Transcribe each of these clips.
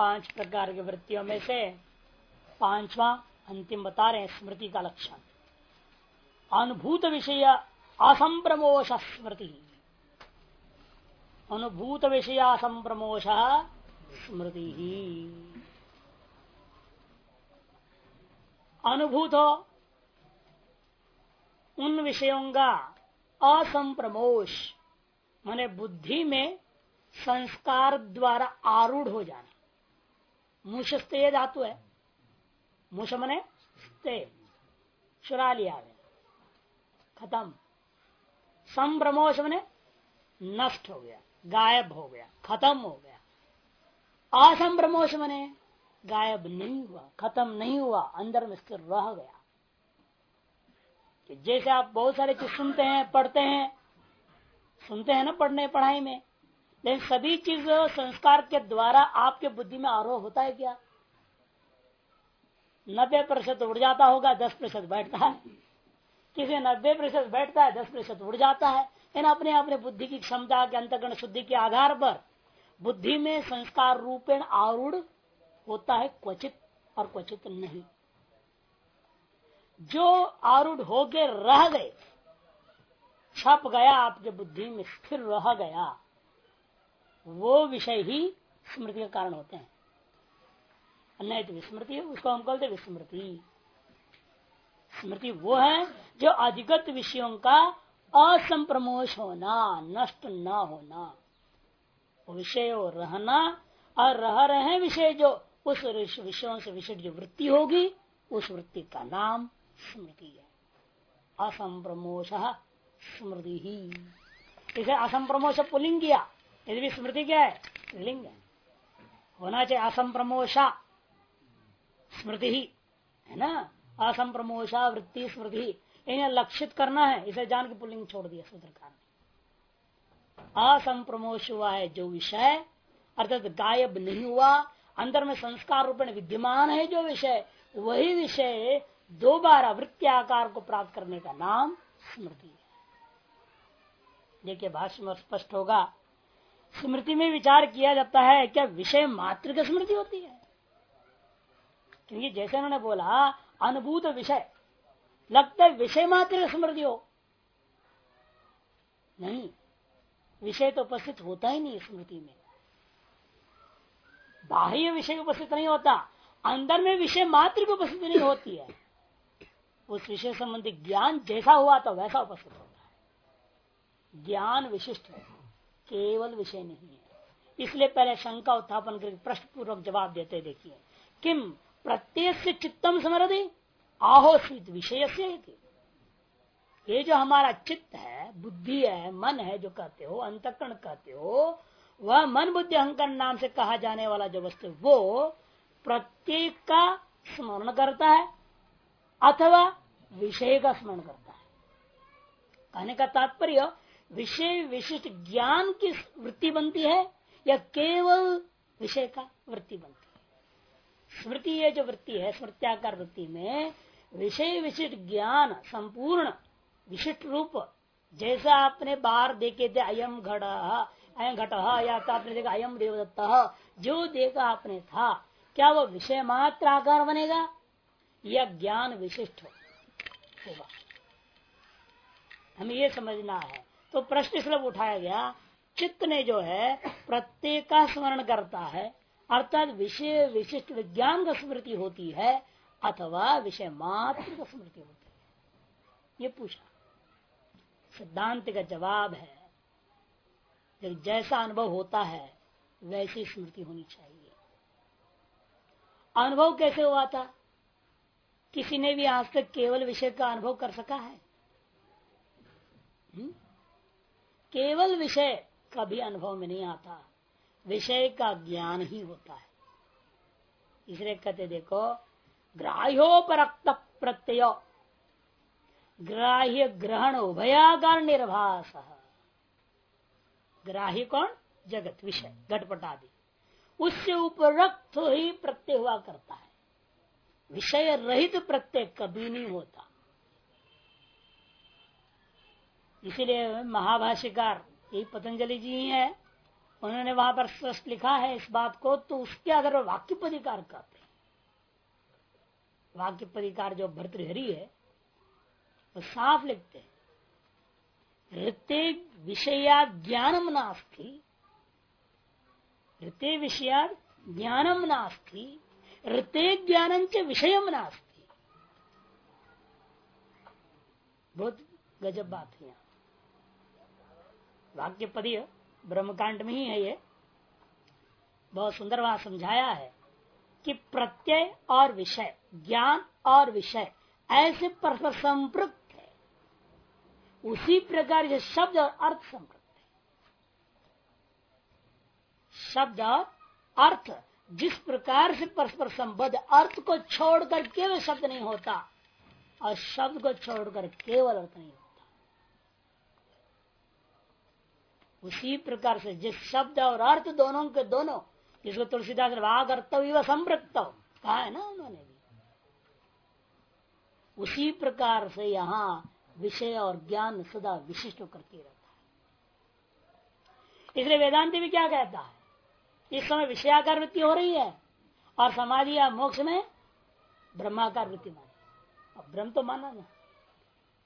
पाँच प्रकार की वृत्तियों में से पांचवा अंतिम बता रहे हैं स्मृति का लक्षण। अनुभूत विषय असंप्रमोश स्मृति। अनुभूत विषय असंप्रमोश स्मृति। ही अनुभूत हो उन विषयों का असंप्रमोश, माने बुद्धि में संस्कार द्वारा आरूढ़ हो जाना। मुशस्ते धातु है। मुश मने स्ते। चुरा लिया गया खत्म। संभ्रमोश मने नष्ट हो गया, गायब हो गया, खत्म हो गया। असंभ्रमोश मने गायब नहीं हुआ, खत्म नहीं हुआ, अंदर में स्थिर रह गया। जैसे आप बहुत सारे चीज़ सुनते हैं, पढ़ते हैं, सुनते हैं ना पढ़ने, पढ़ाई में लेकिन सभी चीज़ संस्कार के द्वारा आपके बुद्धि में आरोह होता है क्या? नब्बे प्रतिशत उड़ जाता होगा, दस प्रतिशत बैठता है। किसी नब्बे प्रतिशत बैठता है, दस प्रतिशत उड़ जाता है। लेकिन अपने अपने बुद्धि की क्षमता के अंतकरण शुद्धि के आधार पर बुद्धि में संस्कार रूपेण आरूढ़ होता है, क्वचित और क्वचित नहीं। जो आरूढ़ हो गए रह गए, छप गया आपके बुद्धि में, स्थिर रह गया। वो विषय ही स्मृति के कारण होते हैं। अन्य तो विस्मृति है, उसको हम कहते विस्मृति। स्मृति वो है जो अधिगत विषयों का असंप्रमोश होना, नष्ट न होना। विषय रहना, और रह रहे विषय जो उस विषयों से विषय जो वृत्ति होगी, उस वृत्ति का नाम स्मृति है। असंप्रमोश स्मृति ही। इसे असंप्रमोश पुलिंग किया। यदि भी स्मृति क्या है? लिंग है। होना चाहिए असंप्रमोशा स्मृति ही, है ना? असंप्रमोशा वृत्ति, स्मृति इन्हें लक्षित करना है, इसे जान के पुलिंग छोड़ दिया सूत्रकार ने। असंप्रमोश हुआ है जो विषय, अर्थात गायब नहीं हुआ, अंदर में संस्कार रूप में विद्यमान है जो विषय, वही विषय दोबारा वृत्ति आकार को प्राप्त करने का नाम स्मृति है। देखिए, भाष्य में स्पष्ट होगा स्मृति में विचार किया जाता है, क्या विषय मात्र की स्मृति होती है? क्योंकि जैसे उन्होंने बोला, अनुभूत विषय, लगता है विषय मात्र स्मृति हो। नहीं, विषय तो उपस्थित होता ही नहीं स्मृति में। बाह्य विषय उपस्थित नहीं होता, अंदर में विषय मात्र की उपस्थिति नहीं होती है। उस विषय संबंधी ज्ञान जैसा हुआ तो वैसा उपस्थित होता है। ज्ञान विशिष्ट है। केवल विषय नहीं है। इसलिए पहले शंका उत्थापन करके प्रश्न पूर्वक जवाब देते देखिए। किम? प्रत्येक से चित्तम समरदे आहो विषय से ये जो हमारा चित्त है, बुद्धि है, मन है, जो कहते हो, अंतकरण कहते हो, वह मन बुद्धि अहंकार नाम से कहा जाने वाला जो वस्तु वो प्रत्येक का स्मरण करता है, अथवा विषय का स्मरण करता है। कहने का तात्पर्य विषय विशिष्ट ज्ञान की वृत्ति बनती है या केवल विषय का वृत्ति बनती है? स्मृति ये जो वृत्ति है, स्मृत्याकार वृत्ति में विषय विशिष्ट ज्ञान, संपूर्ण, विशिष्ट रूप, जैसा आपने बाहर देखे थे अयम घड़ अयम घट, या तो आपने देखा अयम देवदत्त, जो देखा आपने था, क्या वो विषय मात्र आकार बनेगा? या ज्ञान विशिष्ट होगा? हमें ये समझना है तो प्रश्न इसलिए उठाया गया, चित्त ने जो है प्रत्येक का स्मरण करता है, अर्थात विषय विशिष्ट विज्ञान का स्मृति होती है, अथवा विषय मात्र का स्मृति होती है। ये पूछा। सिद्धांत का जवाब है, जब जैसा अनुभव होता है, वैसी स्मृति होनी चाहिए। अनुभव कैसे हुआ था? किसी ने भी आज तक केवल विषय का अनुभव कर सका है? हुँ? केवल विषय कभी अनुभव में नहीं आता। विषय का ज्ञान ही होता है। इसलिए कहते, देखो ग्राह्योपरक्त प्रत्यय ग्राह्य ग्रहण उभयाकार निर्भाष ग्राह्य कौन? जगत, विषय घटपट आदि उससे उपरक्त ही प्रत्यय हुआ करता है। विषय रहित प्रत्यय कभी नहीं होता। इसीलिए महाभाष्यकार यही पतंजलि जी ही है। उन्होंने वहाँ पर स्पष्ट लिखा है इस बात को तो उसके अगर वाक्य पदिकार कहते हैं। वाक्य पदिकार जो भर्तृहरि है, वो तो साफ़ लिखते हैं। ऋते विषया ज्ञानम नास्ती। ऋते विषया ज्ञानम नास्ती। ऋते ज्ञान च विषय नास्ती। बहुत गजब बात है वाक्य पदीय ब्रह्मकांड में ही है ये। बहुत सुंदर वहाँ समझाया है कि प्रत्यय और विषय, ज्ञान और विषय ऐसे परस्पर संपृक्त है। उसी प्रकार से शब्द और अर्थ संपृक्त है। शब्द और अर्थ, जिस प्रकार से परस्पर संबद्ध अर्थ को छोड़कर केवल शब्द नहीं होता, और शब्द को छोड़कर केवल अर्थ नहीं होता। उसी प्रकार से जिस शब्द और अर्थ दोनों के दोनों, जिसको तुलसीदास वाग अर्तव्य संप्रक्त कहा है ना उन्होंने भी। उसी प्रकार से यहाँ विषय और ज्ञान सदा विशिष्ट करते रहता है। इसलिए वेदांत भी क्या कहता है? इस समय विषयाकार वृत्ति हो रही है और समाधि या मोक्ष में ब्रह्माकार वृत्ति मानी। अब ब्रह्म तो माना ना।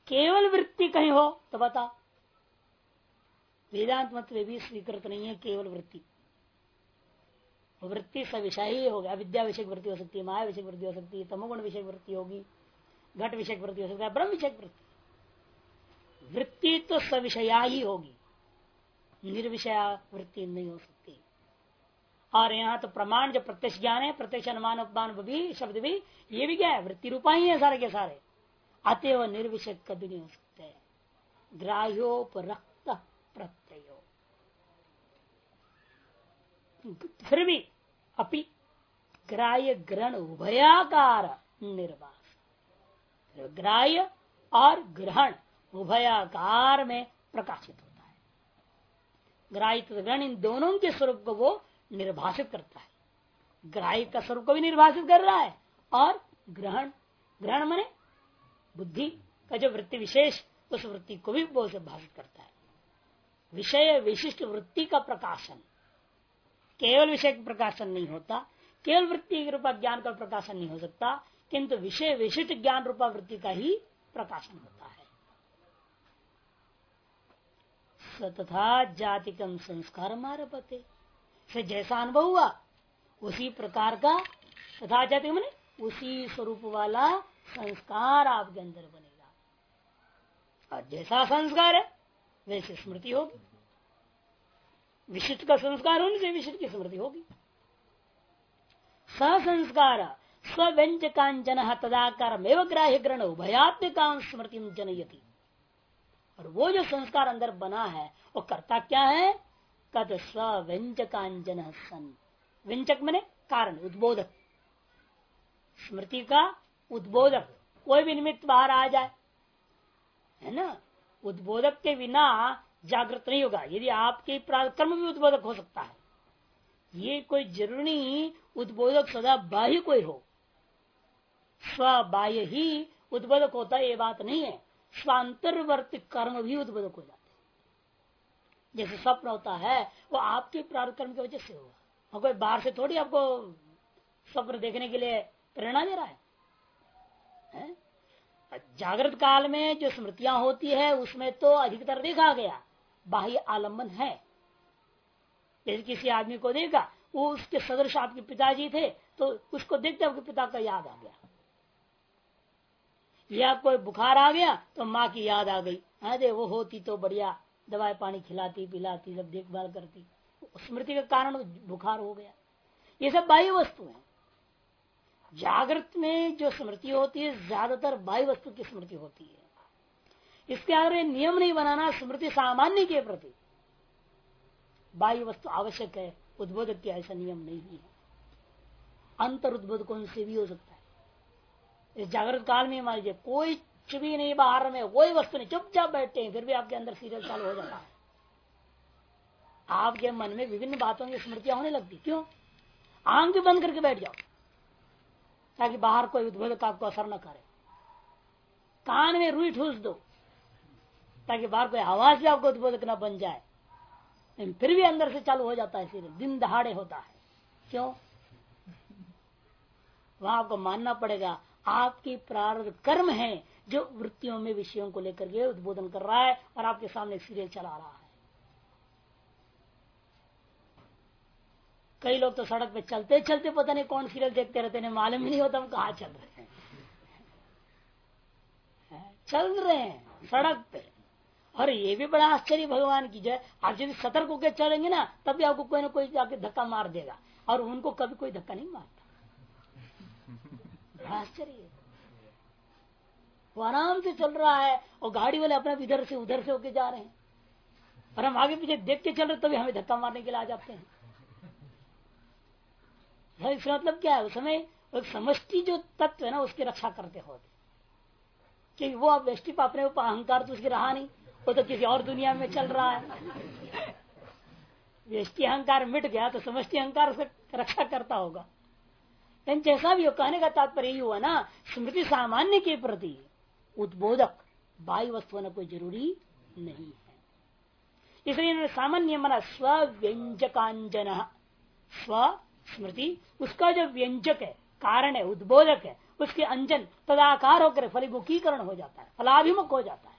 केवल वृत्ति कहीं हो तो बता। वेदांत मत भी स्वीकृत नहीं है, केवल वृत्ति। वृत्ति सविषय ही होगा अविद्या विषय वृत्ति हो सकती है, माया विषय वृत्ति हो सकती है, तमोगुण विषय वृत्ति होगी, घट विषय वृत्ति हो सकता है, ब्रह्म विषय वृत्ति। वृत्ति तो सविषया ही होगी। निर्विषया वृत्ति नहीं हो सकती। और यहाँ तो प्रमाण जो प्रत्यक्ष ज्ञान है, प्रत्यक्ष अनुमान, उपमान भी, शब्द भी, ये भी क्या है? वृत्ति रूपा ही है सारे के सारे। अतएव निर्विषय कभी नहीं हो सकते। ग्राह्योपरक्त प्रत्यय फिर भी अपि ग्राह्य ग्रहण उभयाकार निर्वास। ग्राह्य और ग्रहण उभयाकार में प्रकाशित होता है। ग्राह्य ग्रहण इन दोनों के स्वरूप को वो निर्भाषित करता है। ग्राह्य का स्वरूप को भी निर्भाषित कर रहा है और ग्रहण ग्रहण मने बुद्धि का जो वृत्ति विशेष, उस वृत्ति को भी वो भाषित करता है। विषय विशिष्ट वृत्ति का प्रकाशन। केवल विषय का प्रकाशन नहीं होता, केवल वृत्ति रूपा ज्ञान का प्रकाशन नहीं हो सकता, किंतु विषय विशिष्ट ज्ञान रूपा वृत्ति का ही प्रकाशन होता है। तथा जातिकम संस्कार मारपते से जैसा अनुभव हुआ, उसी प्रकार का तथा जाति मैंने उसी स्वरूप वाला संस्कार आपके अंदर बनेगा। और जैसा संस्कार है, वैसे स्मृति होगी। विशिष्ट का संस्कार होने से विशिष्ट की स्मृति होगी। संस्कार स्व्यंजकांजन तदाकार ग्राह्य ग्रहण उभयात्मिका स्मृति जनयती। और वो जो संस्कार अंदर बना है, वो करता क्या है? कद स्व्यंजकांजन सन। व्यंजक मने कारण, उद्बोधक। स्मृति का उद्बोधक, कोई भी निमित्त बाहर आ जाए। है ना? उद्बोधक के बिना जागृत नहीं होगा। यदि आपके कर्म भी उद्बोधक हो सकता है ये कोई ज़रूरी उद्बोधक सदा बाह्य कोई हो। स्व बाह्य ही उद्बोधक होता है ये बात नहीं है। स्वांतरवर्ती कर्म भी उद्बोधक हो जाते जैसे स्वप्न होता है वो आपके प्रारंभ कर्म की वजह से होगा। और कोई बाहर से थोड़ी आपको स्वप्न देखने के लिए प्रेरणा दे रहा है, है? जागृत काल में जो स्मृतियाँ होती है उसमें तो अधिकतर देखा गया। बाह्य आलंबन है। जैसे किसी आदमी को देखा, वो उसके सदृश आपके पिताजी थे तो उसको देखते आपके पिता का याद आ गया। या कोई बुखार आ गया तो माँ की याद आ गई। अरे, वो होती तो बढ़िया, दवाई पानी खिलाती, पिलाती, सब देखभाल करती। स्मृति के कारण बुखार हो गया। ये सब बाह्य वस्तु है। जागृत में जो स्मृति होती है, ज़्यादातर बाह्य वस्तु की स्मृति होती है। इसके आगे नियम नहीं बनाना, स्मृति सामान्य के प्रति। बाह्य वस्तु आवश्यक है, उद्बोधक की ऐसा नियम नहीं है। अंतर उद्बोध कौन से भी हो सकता है। इस जागृत काल में मान लीजिए कोई भी नहीं, बाहर में कोई वस्तु नहीं। चुपचाप बैठते हैं, फिर भी आपके अंदर सीरियल चालू हो जाता है। आपके मन में विभिन्न बातों की स्मृतियाँ होने लगती क्यों? आँख भी बंद करके बैठ जाओ, ताकि बाहर कोई उद्बोधक आपको असर न करे। कान में रुई ठूस दो ताकि बाहर कोई आवाज़ भी आपको उद्बोधक न बन जाए। लेकिन फिर भी अंदर से चालू हो जाता है सीरियल दिन दहाड़े होता है। क्यों? वहाँ आपको मानना पड़ेगा, आपकी प्रारंभ कर्म है जो वृत्तियों में विषयों को लेकर के उद्बोधन कर रहा है और आपके सामने सीरियल चला रहा है। कई लोग तो सड़क पे चलते चलते पता नहीं कौन सीरियल देखते रहते हैं मालूम ही नहीं होता हम कहा चल रहे हैं, चल रहे हैं सड़क पे। और ये भी बड़ा आश्चर्य, भगवान की जय। आप जब सतर्क होकर चलेंगे ना, तब भी आपको कोई ना कोई जाके धक्का मार देगा। और उनको कभी कोई धक्का नहीं मारता। बड़ा आश्चर्य वो आराम से चल रहा है और गाड़ी वाले अपने इधर से, उधर से होके जा रहे हैं। और हम आगे पीछे देख के चल रहे तभी हमें धक्का मारने के लिए आ जाते हैं। इसका मतलब क्या है? उस समय एक समष्टि जो तत्व है ना, उसकी रक्षा करते होते। क्योंकि वो अब व्यष्टि अपने अहंकार तो उसकी रहा नहीं। वो तो किसी और दुनिया में चल रहा है। व्यष्टि अहंकार मिट गया तो समष्टि अहंकार उसका रक्षा करता होगा। लेकिन जैसा भी हो कहने का तात्पर्य यही हुआ ना, स्मृति सामान्य के प्रति उद्बोधक बाई वस्तु होना कोई ज़रूरी नहीं है। इसलिए इन्होंने सामान्य मना स्व व्यंजकांजन स्व स्मृति उसका जो व्यंजक है, कारण है, उद्बोधक है, उसके अंजन तदाकार होकर फलिमुखीकरण हो जाता है, फलाभिमुख हो जाता है।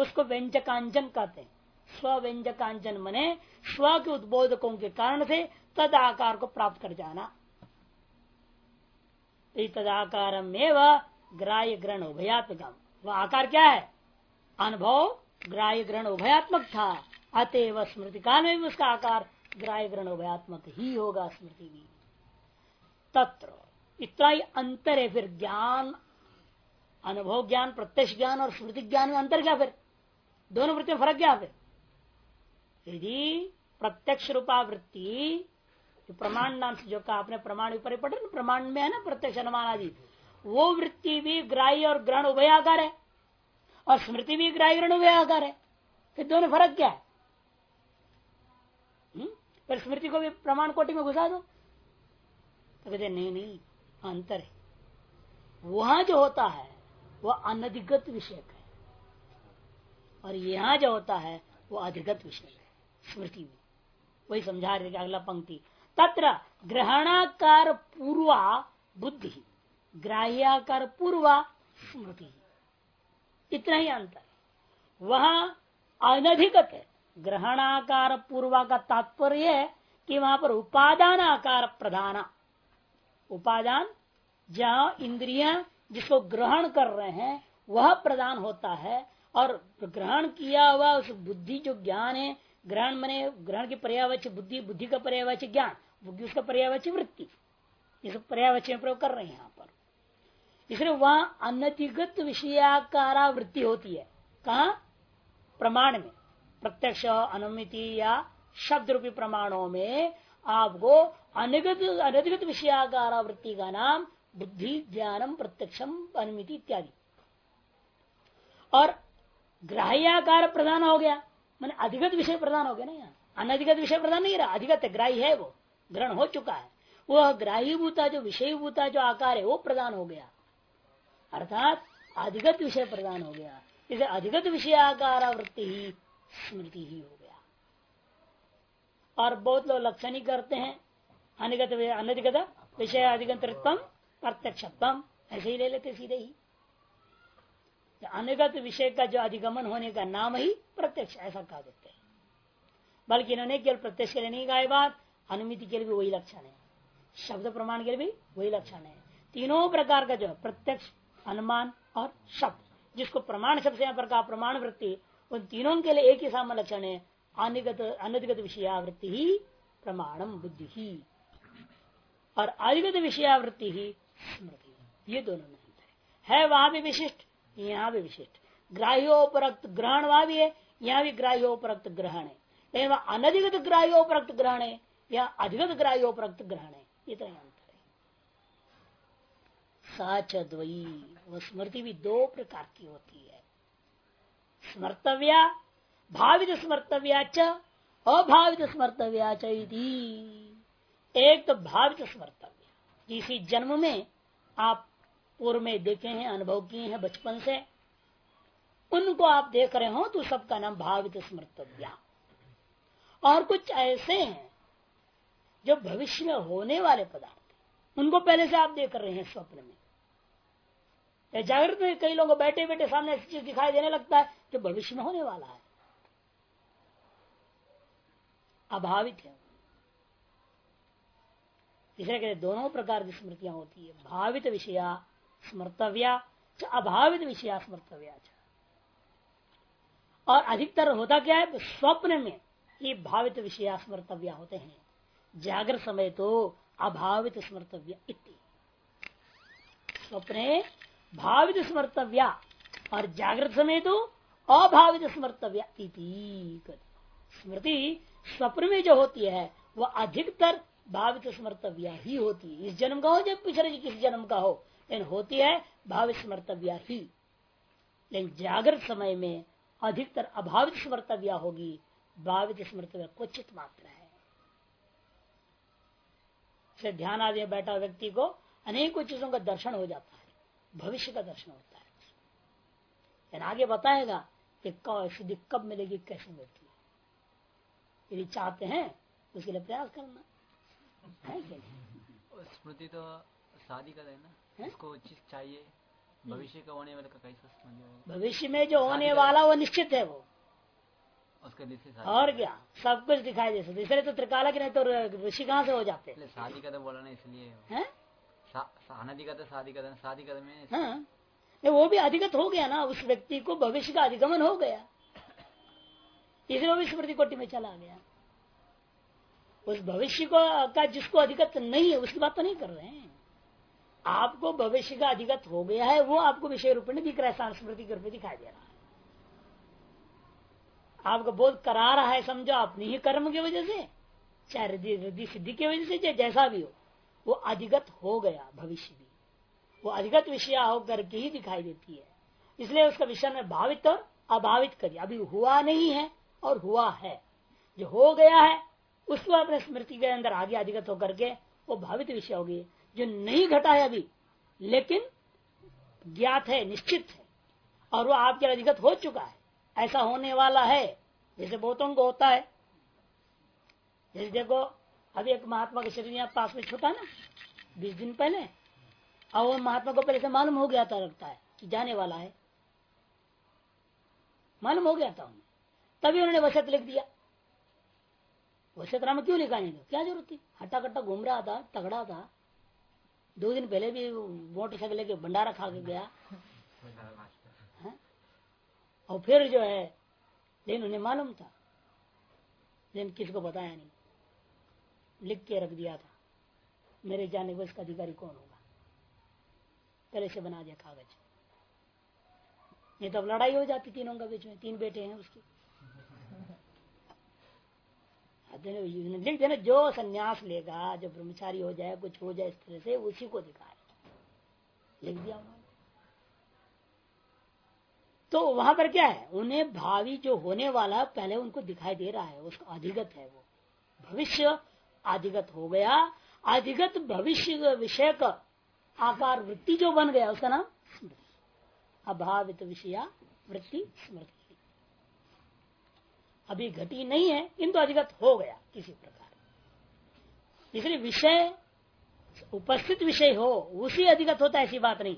उसको व्यंजकांजन कहते हैं। स्व व्यंजकांजन मने स्व के उद्बोधकों के कारण से तद आकार को प्राप्त कर जाना। तदाकार ग्राह्य ग्रहण उभयात्मक वह आकार क्या है? अनुभव ग्राह्य ग्रहण उभयात्मक था। अतएव स्मृति काल में भी उसका आकार ग्राह्य ग्रहण उभयात्मक ही होगा स्मृति भी तत्र इतना ही अंतर है फिर ज्ञान, अनुभव ज्ञान, प्रत्यक्ष ज्ञान और स्मृति ज्ञान में अंतर क्या फिर? दोनों वृत्ति में फ़र्क क्या फिर यदि प्रत्यक्ष रूपावृत्ति प्रमाण नाम से जो कहा आपने, प्रमाण ऊपर प्रमाण में है ना, प्रत्यक्ष अनुमान आदि, वो वृत्ति भी ग्राह्य और ग्रहण उभयाकार है। और स्मृति भी ग्राह्य ग्रहण उभयाकार है। फिर दोनों फ़र्क क्या है? हम्म? पर स्मृति को भी प्रमाण कोटि में घुसा दो। तो कहते नहीं नहीं, अंतर है। वहाँ जो होता है, वह अनधिगत विषय है। और यहाँ जो होता है, वो अधिगत विषय है, स्मृति में। वही समझा रहे अगला पंक्ति, तत्र ग्रहणाकार पूर्वा बुद्धि, ग्राह्याकार पूर्वा स्मृति। इतना ही अंतर वहाँ अनधिगत है। ग्रहणाकार पूर्वा का तात्पर्य है कि वहाँ पर उपादान आकार प्रधान। उपादान, जहाँ इंद्रिया जिसको ग्रहण कर रहे हैं, वह प्रदान होता है और ग्रहण किया हुआ उस बुद्धि जो ज्ञान है, ग्रहण मने ग्रहण की पर्यावच बुद्धि बुद्धि का पर्यावच ज्ञान बुद्धि उसका पर्यावच वृत्ति इस पर्यावच में प्रयोग कर रहे हैं यहाँ पर। इसलिए वहाँ अनतिगत विषयाकारा वृत्ति होती है। कहा? प्रमाण में। प्रत्यक्ष, अनुमिति या शब्द रूपी प्रमाणों में आपको अनगत अनधिगत विषयाकार वृत्ति का नाम बुद्धि ज्ञानम प्रत्यक्षम अनुमिति इत्यादि। और ग्राह्याकार प्रदान हो गया। मैंने अधिगत विषय प्रदान हो गया ना यहाँ। अनधिगत विषय प्रदान नहीं रहा, अधिगत ग्राही है वो, ग्रहण हो चुका है। वह ग्राह्यभूता, जो विषयभूता, जो आकार है, वो प्रदान हो गया। अर्थात अधिगत विषय प्रदान हो गया। इसे अधिगत विषय आकार वृत्ति ही, स्मृति ही हो गया। और बहुत लोग लक्षण ही करते हैं अनिगत अनधिगत विषय अधिगतम प्रत्यक्षत्म ऐसे ही ले लेते सीधे ही। अनुगत विषय का जो अधिगमन होने का नाम ही प्रत्यक्ष, ऐसा कहा देते हैं। बल्कि इन्होंने केवल प्रत्यक्ष के लिए नहीं कहा बात, अनुमिति के लिए भी वही लक्षण है। शब्द प्रमाण के लिए भी वही लक्षण है। तीनों प्रकार का जो प्रत्यक्ष, अनुमान और शब्द। जिसको प्रमाण शब्द से कहा, प्रमाण वृत्ति, उन तीनों के लिए एक ही सामान्य लक्षण है। अनिगत अनधिगत विषयावृत्ति ही प्रमाणम बुद्धि ही। और अधिगत विषयावृत्ति ही स्मृति। ये दोनों में अंतर है वहाँ भी विशिष्ट यहाँ भी विशिष्ट। ग्राह्योपरक्त ग्रहण वहाँ भी है, यहाँ भी ग्राह्योपरक्त ग्रहण है। लेकिन वह अनधिगत ग्राह्योपरक्त ग्रहण है, या अधिगत ग्राह्योपरक्त ग्रहण है इतना अंतर है। साच द्वयी वह स्मृति भी दो प्रकार की होती है। स्मर्तव्या, भावित स्मर्तव्या च, अभावित स्मर्तव्या एक तो भावित स्मर्तव्य इसी जन्म में आप पूर्व में देखे हैं, अनुभव किए हैं बचपन से। उनको आप देख रहे हो तो सबका नाम भावित स्मर्तव्या। और कुछ ऐसे हैं जो भविष्य में होने वाले पदार्थ उनको पहले से आप देख रहे हैं स्वप्न में। जागृत में कई लोगों बैठे बैठे सामने ऐसी चीज़ दिखाई देने लगता है जो भविष्य में होने वाला है। अभावित है। इसलिए कहते दोनों प्रकार की स्मृतियाँ होती है। भावित विषया स्मर्तव्या अभावित विषया स्मर्तव्या और अधिकतर होता क्या है? स्वप्न में ये भावित विषया स्मर्तव्या होते हैं। जागृत समय तो अभावित स्मर्तव्य इति। स्वप्ने भावित स्मर्तव्या और जागृत समय तो अभावित स्मर्तव्या इति। स्मृति स्वप्न में जो होती है वह अधिकतर भावित स्मर्तव्या ही होती है। इस जन्म का हो जब पिछले किसी जन्म का हो? लेकिन होती है भावित स्मर्तव्या ही। लेकिन जागृत समय में अधिकतर अभावित स्मर्तव्या होगी भावित स्मर्तव्य क्वचित मात्र है। से ध्यान आदि बैठा व्यक्ति को अनेकों चीज़ों का दर्शन हो जाता है, भविष्य का दर्शन होता है। आगे बताएगा कि सिद्धि कब मिलेगी, कैसे मिलती है। यदि चाहते हैं, उसके लिए प्रयास करना। है स्मृति तो शादी का है। ना चीज़ चाहिए। भविष्य का होने वाला का कैसा भविष्य में जो होने वाला वो निश्चित है वो। उसके और क्या? सब कुछ दिखाई दे सकते इसलिए तो त्रिकाला की नहीं तो ऋषि कहाँ से हो जाते? शादी का तो बोला ना इसलिए। अनधि का तो शादी का शादी का में हाँ। वो भी अधिगत हो गया ना। उस व्यक्ति को भविष्य का अधिगमन हो गया। इसलिए वो भी स्मृति कोटि में चला गया। उस भविष्य को का जिसको अधिगत नहीं है उसकी बात तो नहीं कर रहे हैं। आपको भविष्य का अधिगत हो गया है, वो आपको विषय रूप में दिख रहा है स्मृति के रूप में दिखाई दे रहा है। आपको बोध करा रहा है, समझो अपनी ही कर्म की वजह से, चाहे रिद्धि सिद्धि की वजह से, चाहे जैसा भी हो, वो अधिगत हो गया भविष्य भी। वो अधिगत विषय होकर के ही दिखाई देती है। इसलिए उसका विषय में भावित और अभावित करिए अभी हुआ नहीं है और हुआ है। जो हो गया है, उसको अपने स्मृति के अंदर आगे अधिगत होकर के वो भावित विषय होगी जो नहीं घटा है अभी, लेकिन ज्ञात है, निश्चित है, और वो आपके अधिगत हो चुका है। ऐसा होने वाला है, जैसे बहुतों को होता है। जैसे देखो, अभी एक महात्मा का शरीर यहाँ पास में छूटा ना, बीस दिन पहले, और वो महात्मा को पहले से मालूम हो गया था, लगता है कि जाने वाला है। मालूम हो गया था उन्हें। तभी उन्होंने वसत लिख दिया। वसतनामा क्यों लिखा नहीं क्या ज़रूरत थी? हट्टा कट्टा घूम रहा था, तगड़ा था। दो दिन पहले भी मोटरसाइकिल लेके भंडारा खा के गया। है? और फिर जो है, लेकिन उन्हें मालूम था। लेकिन किसी को बताया नहीं। लिख के रख दिया था। मेरे जाने को इसका अधिकारी कौन होगा? पहले से बना दिया कागज़। नहीं तो अब लड़ाई हो जाती तीनों का बीच में। तीन बेटे हैं उसके। लिख जो सन्यास लेगा जो ब्रह्मचारी हो जाए, कुछ हो जाए, इस तरह से उसी को दिखाए लिख दिया उन्होंने। तो वहाँ पर क्या है? उन्हें भावी जो होने वाला पहले उनको दिखाई दे रहा है। उसका अधिगत है वो। भविष्य अधिगत हो गया। अधिगत भविष्य विषय का आकार वृत्ति जो बन गया, उसका नाम अभावित विषया वृत्ति स्मृति अभी घटी नहीं है, किंतु अधिगत हो गया किसी प्रकार। इसलिए विषय, उपस्थित विषय हो, उसी अधिगत होता है, ऐसी बात नहीं।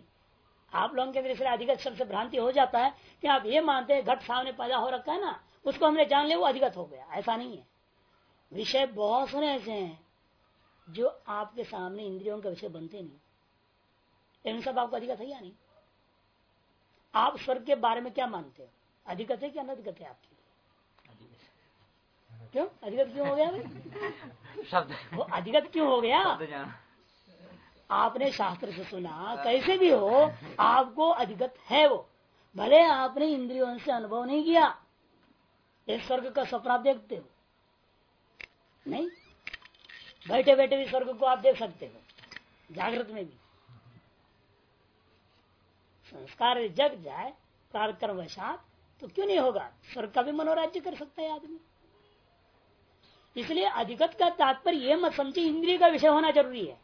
आप लोगों के अंदर अधिगत शब्द से भ्रांति हो जाता है कि आप ये मानते हैं, घट सामने पैदा हो रखा है ना, उसको हमने जान लिया, वो अधिगत हो गया, ऐसा नहीं है। विषय बहुत सारे ऐसे हैं, जो आपके सामने इंद्रियों के विषय बनते नहीं। इन सब आपको अधिगत है या नहीं? आप स्वर्ग के बारे में क्या मानते हो? अधिगत है क्या अनधिगत है आपकी? क्यों? अधिगत क्यों हो गया शब्द। वो अधिगत क्यों हो गया? आपने शास्त्र से सुना कैसे भी हो आपको अधिगत है वो। भले आपने इंद्रियों से अनुभव नहीं किया इस स्वर्ग का सपना देखते हो। नहीं? बैठे बैठे भी स्वर्ग को आप देख सकते हो जागृत में भी। संस्कार जग जाए कार्यक्रम वशात तो क्यों नहीं होगा? स्वर्ग का भी मनोराज्य कर सकता है आदमी। इसलिए अधिगत का तात्पर्य यह मत समझे इंद्रिय का विषय होना ज़रूरी है।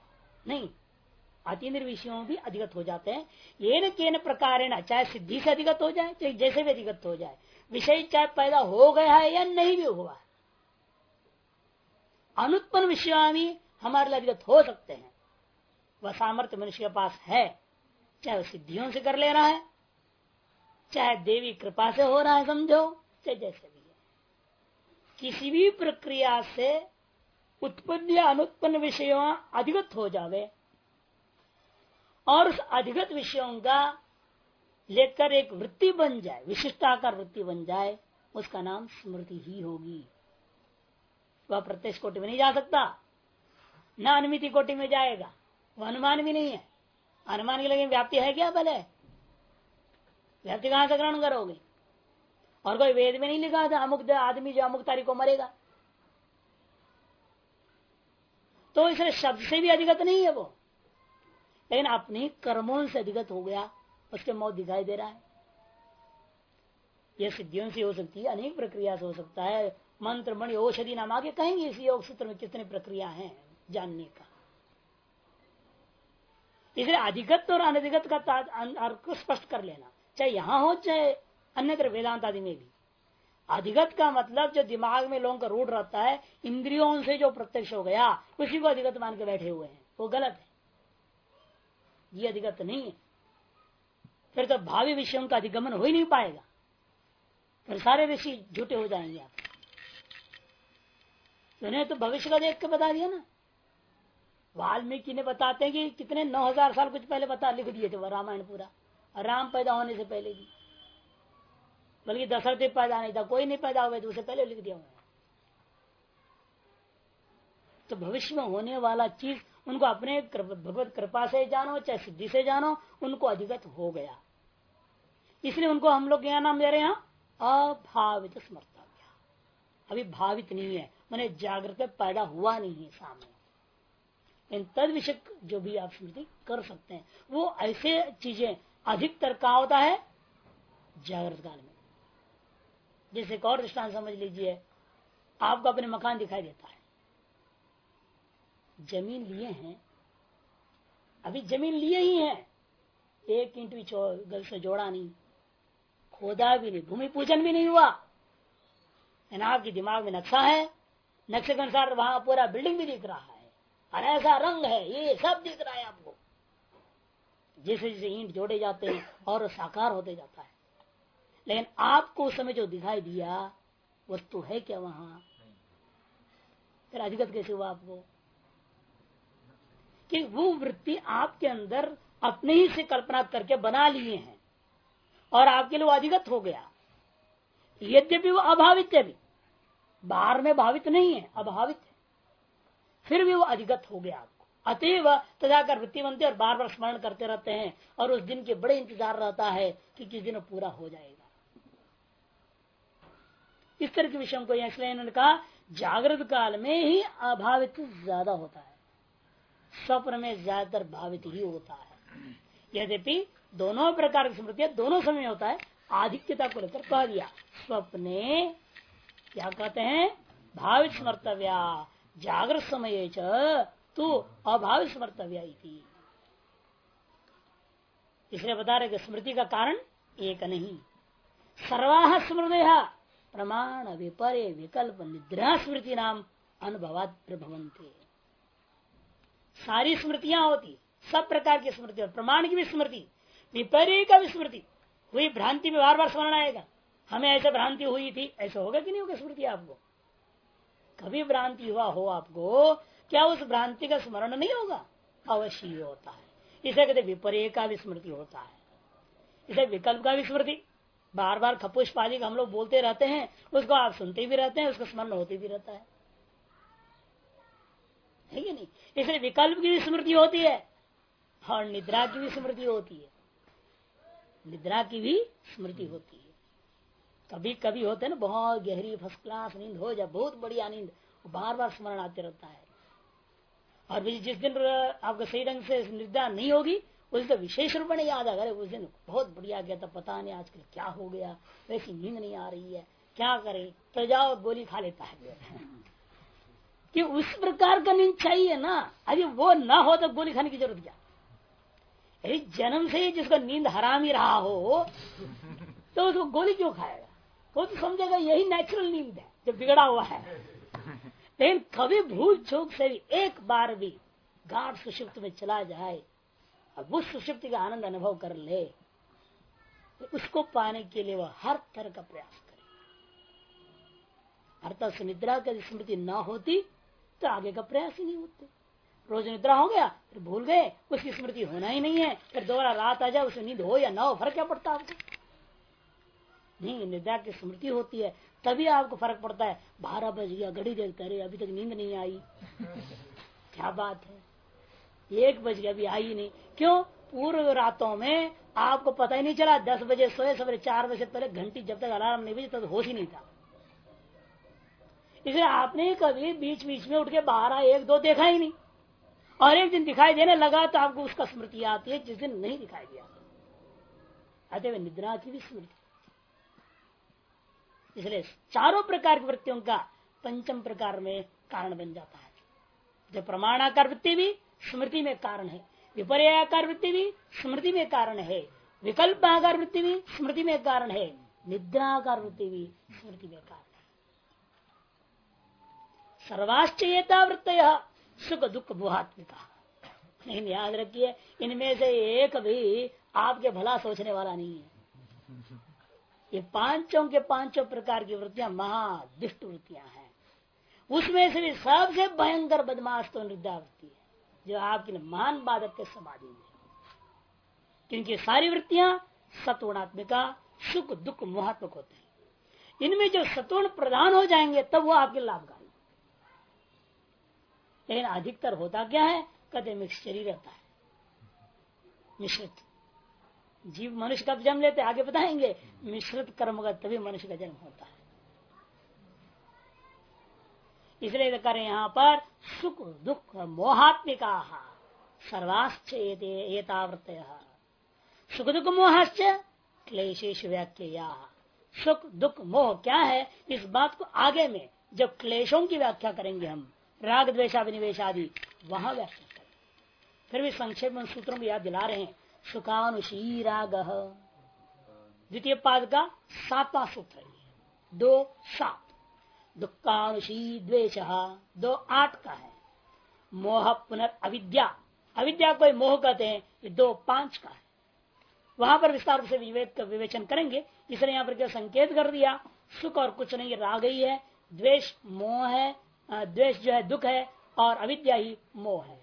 नहीं अतीन्द्र विषयों भी अधिगत हो जाते हैं। ये न के न प्रकार चाहे सिद्धि से अधिगत हो जाए, चाहे जैसे भी अधिगत हो जाए, विषय चाहे पैदा हो गया है या नहीं भी हुआ अनुत्पन्न विषय भी हमारे लिए अधिगत हो सकते हैं। वह सामर्थ्य मनुष्य के पास है, चाहे वो सिद्धियों से कर ले रहा है, चाहे देवी कृपा से हो रहा है, समझो, चाहे जैसे भी। किसी भी प्रक्रिया से उत्पन्न या अनुत्पन्न विषयों अधिगत हो जावे और उस अधिगत विषयों का लेकर एक वृत्ति बन जाए विशिष्टाकार वृत्ति बन जाए, उसका नाम स्मृति ही होगी। वह प्रत्यक्ष कोटि में नहीं जा सकता। न अनुमिति कोटि में जाएगा। वह अनुमान भी नहीं है। अनुमान के लगे व्याप्ति है क्या, भले? व्याप्ति कहाँ से ग्रहण करोगे? और कोई वेद में नहीं लिखा था, अमुक आदमी जो अमुक तारीख को मरेगा। तो इसलिए शब्द से भी अधिगत नहीं है वो। लेकिन अपने कर्मों से अधिगत हो गया, उसके मौत दिखाई दे रहा है। यह सिद्धियों से हो सकती है, अनेक प्रक्रिया से हो सकता है। मंत्र, मणि, औषधि नाम आगे कहेंगे इस योग सूत्र में कितने प्रक्रिया है जानने का। इसलिए अधिगत और अनधिगत का स्पष्ट कर लेना। चाहे यहाँ हो, चाहे अन्यत्र वेदांत आदि में भी। अधिगत का मतलब जो दिमाग में लोगों का रूढ़ रहता है, इंद्रियों से जो प्रत्यक्ष हो गया, उसी को अधिगत मान के बैठे हुए हैं। वो गलत है। ये अधिगत नहीं है। फिर तो भावी विषयों का अधिगमन हो ही नहीं पाएगा। फिर सारे ऋषि झूठे हो जाएँगे आप। उन्हें तो भविष्य का देख के बता दिया ना। वाल्मीकि ने बताते हैं कि कितने नौ हज़ार साल कुछ पहले बता लिख दिए थे रामायण पूरा। राम पैदा होने से पहले भी। बल्कि दशरथ पैदा नहीं था, कोई नहीं पैदा हुआ तो उसे पहले लिख दिया हुआ तो भविष्य में होने वाला चीज़, उनको अपने भगवत कृपा से जानो, चाहे सिद्धि से जानो, उनको अधिगत हो गया। इसलिए उनको हम लोग क्या नाम दे रहे हैं? अभावित स्मर्तव्य। अभी भावित नहीं है, मैंने जागृत पैदा हुआ नहीं है सामने। इन तद विषय जो भी आप स्मृति कर सकते हैं, वो ऐसे चीज़ें अधिकतर कहा होता है, जागृत काल में। जैसे एक और दृष्टान समझ लीजिए, आपको अपने मकान दिखाई देता है। ज़मीन लिए हैं। अभी ज़मीन लिए ही हैं। एक इंट भी गल से जोड़ा नहीं। खोदा भी नहीं। भूमि पूजन भी नहीं हुआ। आपके दिमाग में नक्शा है। नक्शे के अनुसार वहाँ पूरा बिल्डिंग भी दिख रहा है। और ऐसा रंग है। ये सब दिख रहा है आपको। जैसे जैसे ईंट जोड़े जाते हैं और साकार होते जाता है। लेकिन आपको उस समय जो दिखाई दिया, वस्तु है क्या वहाँ? फिर अधिगत कैसे हुआ आपको? कि वो वृत्ति आपके अंदर अपने ही से कल्पना करके बना लिए हैं और आपके लिए वो अधिगत हो गया। यद्यपि वो अभावित है भी, बाहर में भावित नहीं है, अभावित है। फिर भी वो अधिगत हो गया आपको। अतएव तदाकर वृत्ति बनते और बार बार स्मरण करते रहते हैं और उस दिन के बड़े इंतज़ार रहता है कि किस दिन पूरा हो जाएगा। इस तरह के विषयों को इसलिए कहा, जागृत काल में ही अभावित ज़्यादा होता है। स्वप्न में ज़्यादातर भावित ही होता है। यद्यपि दोनों प्रकार की स्मृतियाँ दोनों समय होता है, आधिक्यता को लेकर कह दिया। स्वप्ने, क्या कहते हैं? भावित स्मर्तव्या, जागृत समय तो अभावित स्मर्तव्या इसलिए बता रहे कि स्मृति का कारण एक नहीं। सर्वा स्मृदय प्रमाण विपरे विकल्प निद्रा स्मृति नाम अनुभवात प्रभवंते सारी स्मृतियाँ होती, सब प्रकार की स्मृति और प्रमाण की भी स्मृति विपर्य का भी स्मृति हुई भ्रांति में बार बार स्मरण आएगा। हमें ऐसे भ्रांति हुई थी, ऐसा होगा कि नहीं होगा स्मृति आपको? कभी भ्रांति हुआ हो आपको, क्या उस भ्रांति का स्मरण नहीं होगा? अवश्य होता है। इसे कहते विपर्य का भी स्मृति होता है। इसे विकल्प का भी स्मृति बार बार खपुष्पादी हम लोग बोलते रहते हैं, उसको आप सुनते भी रहते हैं, उसका स्मरण होते भी रहता है। है कि नहीं? इसलिए विकल्प की भी स्मृति होती है और निद्रा की भी स्मृति होती है। निद्रा की भी स्मृति होती है। कभी कभी होते है ना, बहुत गहरी फ़र्स्ट क्लास नींद हो जाए, बहुत बढ़िया नींद बार बार स्मरण आते रहता है। और जिस दिन आपको सही ढंग से निद्रा नहीं होगी उस दिन विशेष रूप में याद आ गया उस दिन बहुत बढ़िया गया था, पता नहीं आजकल क्या हो गया, वैसी नींद नहीं आ रही है, क्या करे? तो जाओ, गोली खा लेता है। कि उस प्रकार का नींद चाहिए ना, अभी वो ना हो तो गोली खाने की ज़रूरत क्या? यदि जन्म से ही जिसको नींद हराम ही रहा हो तो उसको गोली क्यों खाएगा? वो तो समझेगा यही नेचुरल नींद है, जो बिगड़ा हुआ है। लेकिन कभी भूल चूक से भी एक बार भी गाढ़ सुषुप्त में चला जाए अब उस का आनंद अनुभव कर ले, उसको पाने के लिए वह हर तरह का प्रयास करे। अर्थात निद्रा की स्मृति न होती तो आगे का प्रयास ही नहीं होते। रोज निद्रा हो गया, फिर भूल गए, उसकी स्मृति होना ही नहीं है, फिर दोबारा रात आ जाए, उसे नींद हो या ना हो, फ़र्क क्या पड़ता आपको? नहीं, निद्रा की स्मृति होती है, तभी आपको फ़र्क पड़ता है, बारह बज गया, घड़ी देखते अरे अभी तक नींद नहीं आई। क्या बात है? एक बज गया, अभी आई नहीं। क्यों? पूर्व रातों में आपको पता ही नहीं चला, दस बजे सोए, सवेरे चार बजे पहले घंटी जब तक अलार्म नहीं बजे तब होश ही नहीं था। इसलिए आपने कभी बीच बीच में उठ के बारह, एक, दो देखा ही नहीं। और एक दिन दिखाई देने लगा तो आपको उसका स्मृति आती है, जिस दिन नहीं दिखाई दिया। अतः निद्रा की भी स्मृति। इसलिए चारों प्रकार की वृत्तियों का पंचम प्रकार में कारण बन जाता है। जो प्रमाणाकार वृत्ति भी स्मृति में कारण है। विपर्याकार वृत्ति भी स्मृति में कारण है। विकल्प आकार वृत्ति भी स्मृति में कारण है। निद्राकार वृत्ति भी स्मृति में कारण है। सर्वाश्चयता वृत्त सुख दुख बुहात्मिका लेकिन याद रखिए, इनमें से एक भी आपके भला सोचने वाला नहीं है। ये पाँचों के पाँचों प्रकार की वृत्तियाँ महादुष्ट वृत्तियाँ हैं। उसमें से भी सबसे भयंकर बदमाश तो निद्रा वृत्ति है। जो आपकी मान बाधक के समाधि में क्योंकि सारी वृत्तियाँ सत्वणात्मिका सुख, दुख, मोहात्मक होते हैं। इनमें जो सत्वण प्रदान हो जाएँगे, तब वो आपके लाभकारी। लेकिन अधिकतर होता क्या है? मिक्सचर ही रहता है। मिश्रित। जीव मनुष्य का जन्म लेते आगे बताएँगे, मिश्रित कर्म का तभी मनुष्य का जन्म होता है। इसलिए तो करें यहाँ पर सुख, दुख, मोहात्मिका सर्वाश्चेतावृत सुख, दुख, मोहश्च क्लेशेश व्याख्या सुख, दुख, मोह क्या है? इस बात को आगे में जब क्लेशों की व्याख्या करेंगे हम, राग द्वेशाभिनिवेश आदि, वहाँ व्याख्या करें फिर भी संक्षेप में सूत्रों को याद दिला रहे हैं सुखानुशी राग। द्वितीय पाद का सातवा सूत्र दो सात दुखानुशी द्वेश दो आठ का है। मोह पुनर्विद्या अविद्या। अविद्या को मोह कहते हैं, ये दो पाँच का है। वहाँ पर विस्तार से विवेक का विवेचन करेंगे। इसने यहाँ पर क्या संकेत कर दिया? सुख और कुछ नहीं राग ही है। द्वेष मोह है द्वेष जो है दुख है, और अविद्या ही मोह है।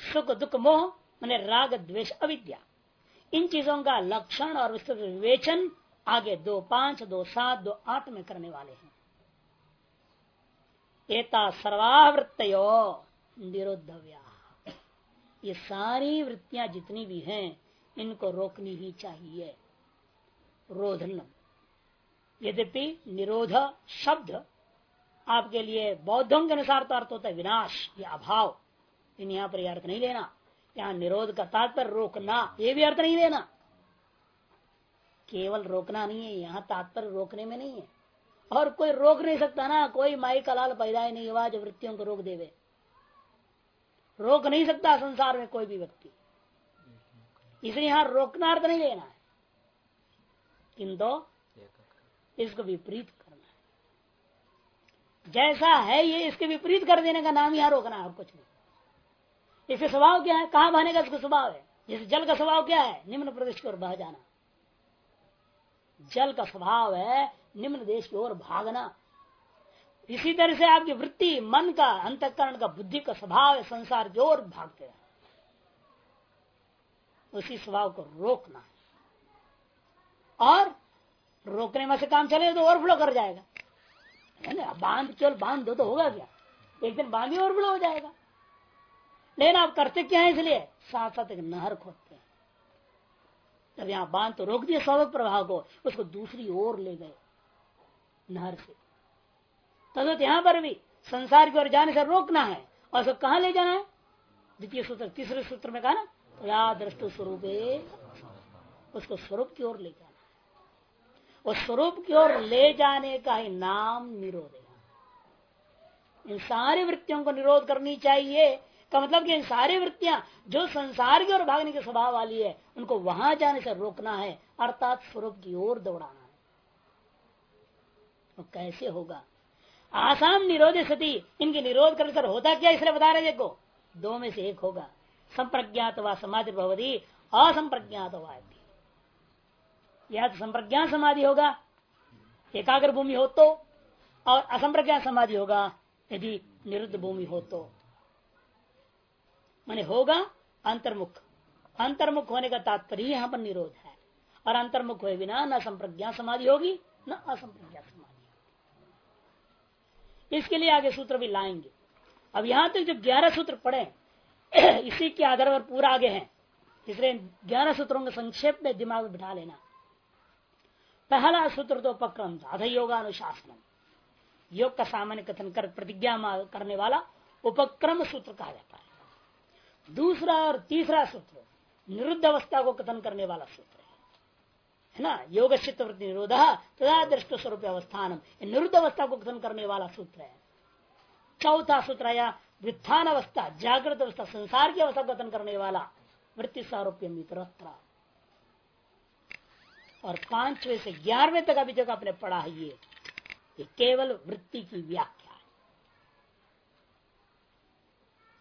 सुख, दुख, मोह, मैंने राग, द्वेष, अविद्या। इन चीज़ों का लक्षण और विस्तृत विवेचन आगे दो पाँच, दो सात, दो आठ में करने वाले हैं। एता सर्वावृत्त निरोधव्या ये सारी वृत्तियाँ जितनी भी हैं, इनको रोकनी ही चाहिए। रोधन यद्यपि निरोध शब्द आपके लिए बौद्धों के अनुसार तो अर्थ होता है विनाश, या अभाव। इन यहाँ पर अर्थ नहीं लेना। यहाँ निरोध का तात्पर्य रोकना, ये भी अर्थ नहीं लेना। केवल रोकना नहीं है, यहाँ तात्पर्य रोकने में नहीं है। और कोई रोक नहीं सकता ना, कोई माई का लाल पैदा ही नहीं हुआ जो वृत्तियों को रोक देवे। रोक नहीं सकता संसार में कोई भी व्यक्ति। इसलिए यहाँ रोकना अर्थ नहीं लेना है। किंतु इसको विपरीत करना है। जैसा है ये इसके विपरीत कर देने का नाम यहाँ रोकना और कुछ नहीं। इसके स्वभाव क्या है? कहाँ बहने का इसका स्वभाव है? जैसे जल का स्वभाव क्या है? निम्न प्रदेश की ओर बह जाना। जल का स्वभाव है निम्न देश की ओर भागना। इसी तरह से आपकी वृत्ति, मन का अंतकरण का बुद्धि का स्वभाव है, संसार की ओर भागते हैं। उसी स्वभाव को रोकना है। और रोकने में से काम चले तो ओवरफ्लो कर जाएगा। है ना बाँध केवल बाँध, दो तो होगा क्या? एक दिन बाँध और बड़ा हो जाएगा। लेकिन आप करते क्या है इसलिए? साथ साथ एक नहर खोदते हैं। जब यहाँ बाँध तो रोक दिया स्वाभाविक प्रभाव को, उसको दूसरी ओर ले गए। नहर से। तब यहाँ पर भी संसार की ओर जाने से रोकना है। और उसको कहा ले जाना है? द्वितीय सूत्र, तीसरे सूत्र में कहा ना या दृष्टि स्वरूप। उसको स्वरूप की ओर ले जाना वो स्वरूप की ओर ले जाने का ही नाम निरोध है। इन सारी वृत्तियों को निरोध करनी चाहिए। का मतलब कि इन सारी वृत्तियाँ जो संसार की ओर भागने के स्वभाव वाली है, उनको वहाँ जाने से रोकना है। अर्थात स्वरूप की ओर दौड़ाना। है तो कैसे होगा? आसाम निरोध सती, इनके निरोध कर सर होता क्या? इसलिए बता रहे देखो। दो में से एक होगा। संप्रज्ञात व समाधि भवती, असंप्रज्ञात या तो संप्रज्ञात समाधि होगा, एकाग्र भूमि हो तो और असंप्रज्ञात समाधि होगा, यदि निरुद्ध भूमि हो तो। माने होगा अंतर्मुख। अंतर्मुख होने का तात्पर्य यहाँ पर निरोध है। और अंतर्मुख हुए बिना न संप्रज्ञा समाधि होगी, न असंप्रज्ञा समाधि। इसके लिए आगे सूत्र भी लाएँगे। अब यहाँ तक जो ग्यारह सूत्र पढ़े, इसी के आधार पर पूरा आगे हैं। इसलिए ग्यारह सूत्रों का संक्षेप में दिमाग में बिठा लेना। पहला सूत्र तो उपक्रम था अध योगानुशासन योग का सामान्य कथन कर, प्रतिज्ञा करने वाला उपक्रम सूत्र कहा जाता है। दूसरा और तीसरा सूत्र, निरुद्ध अवस्था को कथन करने वाला सूत्र। है ना? योग वृत्ति निरोध तथा दृष्ट स्वरूप अवस्थान निरुद्ध अवस्था को कथन करने वाला सूत्र है। चौथा सूत्र या वित्थान अवस्था जागृत अवस्था संसार की अवस्था कथन करने वाला वृत्ति सारोप्य मित्र और पांचवे से ग्यारहवें तक अभी तक आपने पढ़ा है ये, ये केवल वृत्ति की व्याख्या है।